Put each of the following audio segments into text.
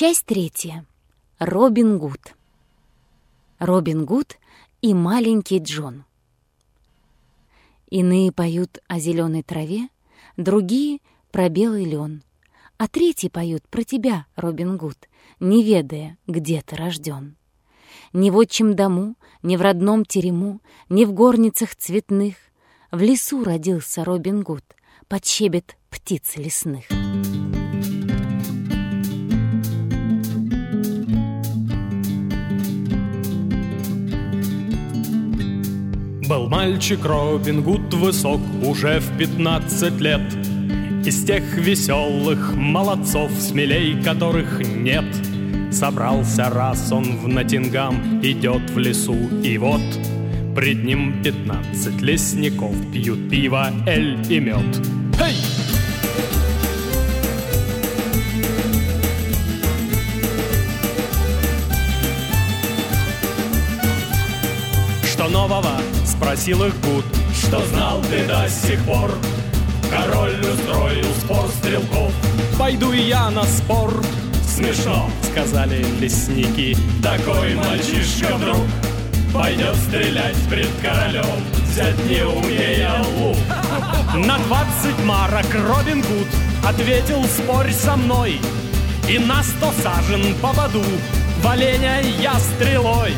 Часть третья. Робин Гуд. Робин Гуд и маленький Джон. Иные поют о зеленой траве, другие — про белый лен, а третьи поют про тебя, Робин Гуд, не ведая, где ты рожден. Ни в отчим дому, ни в родном терему, ни в горницах цветных в лесу родился Робин Гуд, под щебет птиц лесных. Был мальчик Робин Гуд высок уже в пятнадцать лет Из тех веселых молодцов, смелей которых нет Собрался раз он в Натингам, идет в лесу, и вот Пред ним пятнадцать лесников пьют пиво, эль и мед Эй! Что нового? Спросил их Гуд. Что знал ты до сих пор? Король устроил спор стрелков Пойду и я на спор Смешно, сказали лесники. Такой мальчишка вдруг Пойдет стрелять пред королем. Взять не умея лук На двадцать марок Робин Гуд Ответил, спорь со мной. И на сто сажен попаду В оленя я стрелой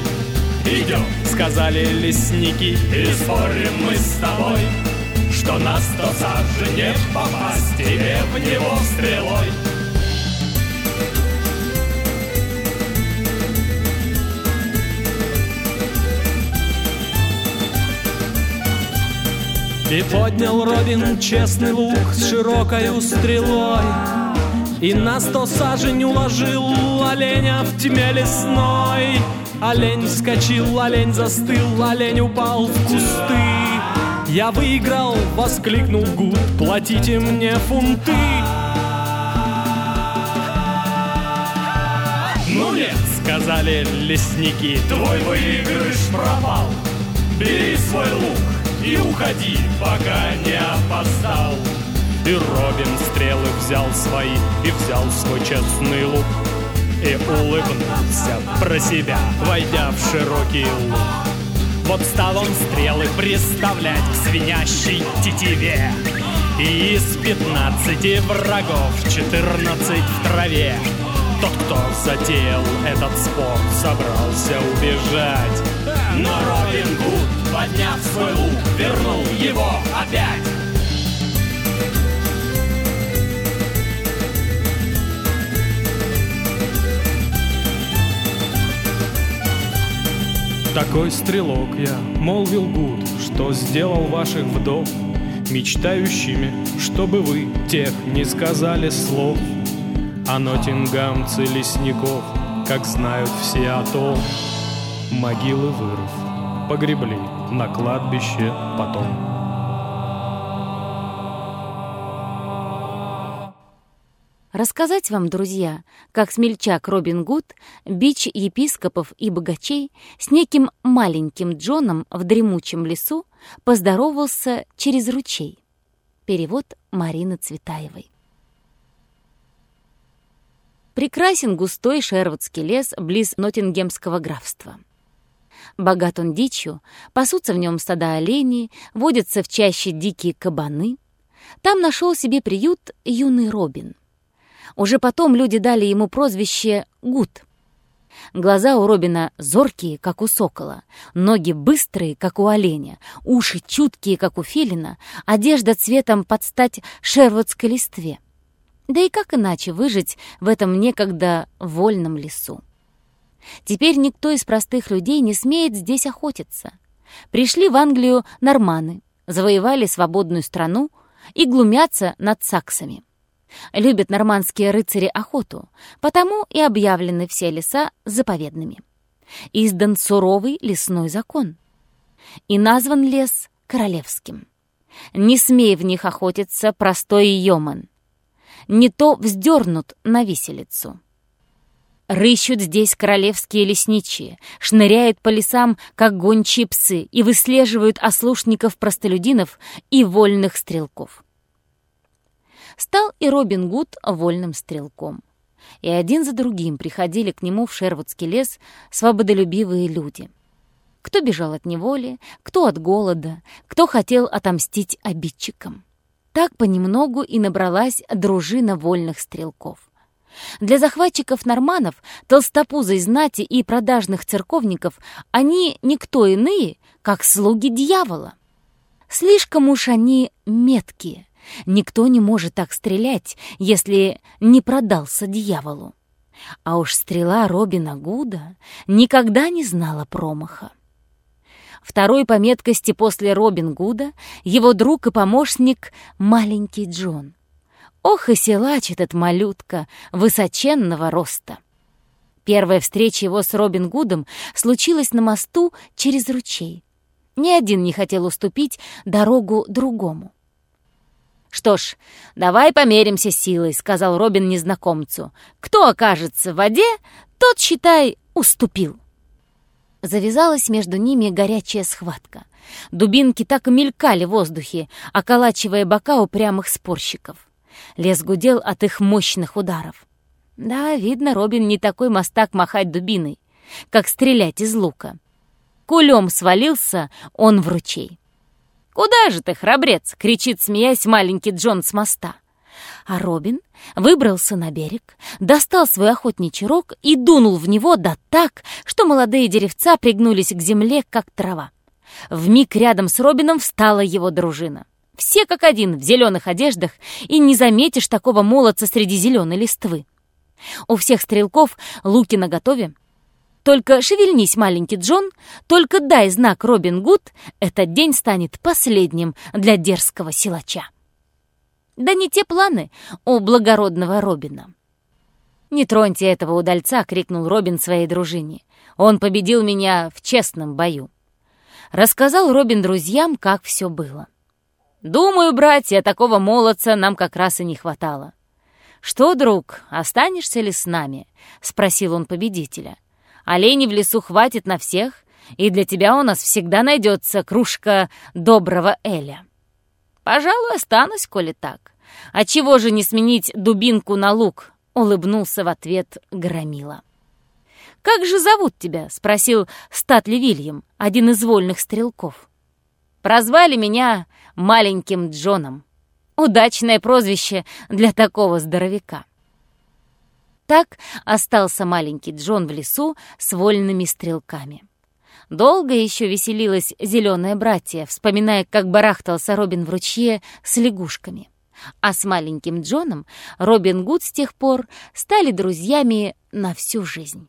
Идем, сказали лесники И спорим мы с тобой Что на сто сажен не попасть Тебе в него стрелой И поднял Робин честный лук с широкою стрелой И на сто сажень уложил оленя в тьме лесной. Олень вскочил, олень застыл, олень упал в кусты. Я выиграл, воскликнул Гуд, платите мне фунты. Ну нет, сказали лесники, твой выигрыш пропал. Бери свой лук и уходи, пока не опоздал И Робин стрелы взял свои и взял свой честный лук И улыбнулся про себя, войдя в широкий луг Вот стал он стрелы приставлять к свинящей тетиве И из пятнадцати врагов четырнадцать в траве тот, кто затеял этот спор, собрался убежать. Но Робин Гуд, подняв свой лук, вернул его опять. Такой стрелок я, молвил Гуд, что сделал ваших вдов Мечтающими, чтобы вы тех не сказали слов. А нотингамцы лесников, как знают все о том Могилы вырыв, погребли на кладбище потом Рассказать вам, друзья, как смельчак Робин Гуд, бич епископов и богачей, с неким маленьким Джоном в дремучем лесу поздоровался через ручей. Перевод Марины Цветаевой. Прекрасен густой шервудский лес близ Ноттингемского графства. Богат он дичью, пасутся в нем стада оленей, водятся в чаще дикие кабаны. Там нашел себе приют юный Робин — уже потом люди дали ему прозвище Гуд. Глаза у Робина зоркие, как у сокола, ноги быстрые, как у оленя, уши чуткие, как у филина, одежда цветом под стать шервудской листве. Да и как иначе выжить в этом некогда вольном лесу? Теперь никто из простых людей не смеет здесь охотиться. Пришли в Англию норманы, завоевали свободную страну и глумятся над саксами. Любят нормандские рыцари охоту, потому и объявлены все леса заповедными. Издан суровый лесной закон. И назван лес королевским. Не смей в них охотиться простой йоман. Не то вздернут на виселицу. Рыщут здесь королевские лесничие, шныряют по лесам, как гончие псы, и выслеживают ослушников-простолюдинов и вольных стрелков стал и Робин Гуд вольным стрелком. и один за другим приходили к нему в Шервудский лес свободолюбивые люди. Кто бежал от неволи, кто от голода, кто хотел отомстить обидчикам. Так понемногу и набралась дружина вольных стрелков. Для захватчиков-норманов, толстопузой знати и продажных церковников они никто иные, как слуги дьявола. Слишком уж они меткие. Никто не может так стрелять, если не продался дьяволу. А уж стрела Робина Гуда никогда не знала промаха. Второй по меткости после Робин Гуда его друг и помощник маленький Джон. Ох и силач этот малютка высоченного роста. Первая встреча его с Робин Гудом случилась на мосту через ручей. Ни один не хотел уступить дорогу другому. «Что ж, давай померимся силой», — сказал Робин незнакомцу. «Кто окажется в воде, тот, считай, уступил». Завязалась между ними горячая схватка. Дубинки так и мелькали в воздухе, околачивая бока упрямых спорщиков. Лес гудел от их мощных ударов. Да, видно, Робин не такой мастак махать дубиной, как стрелять из лука. Кулем свалился он в ручей. «Куда же ты, храбрец?» — кричит, смеясь, маленький Джон с моста. А Робин выбрался на берег, достал свой охотничий рог и дунул в него да так, что молодые деревца пригнулись к земле, как трава. В миг рядом с Робином встала его дружина. Все как один в зеленых одеждах, и не заметишь такого молодца среди зеленой листвы. У всех стрелков луки наготове. Только шевельнись, маленький Джон, только дай знак Робин Гуд, этот день станет последним для дерзкого силача. Да не те планы у благородного Робина. «Не троньте этого удальца!» — крикнул Робин своей дружине. «Он победил меня в честном бою». Рассказал Робин друзьям, как все было. «Думаю, братья, такого молодца нам как раз и не хватало». «Что, друг, останешься ли с нами?» — спросил он победителя. «Оленей в лесу хватит на всех, и для тебя у нас всегда найдется кружка доброго Эля». «Пожалуй, останусь, коли так. А чего же не сменить дубинку на лук?» — улыбнулся в ответ Громила. «Как же зовут тебя?» — спросил Статли Вильям, один из вольных стрелков. «Прозвали меня маленьким Джоном. Удачное прозвище для такого здоровяка». Так остался маленький Джон в лесу с вольными стрелками. Долго еще веселилась зеленая братья, вспоминая, как барахтался Робин в ручье с лягушками. А с маленьким Джоном Робин Гуд с тех пор стали друзьями на всю жизнь.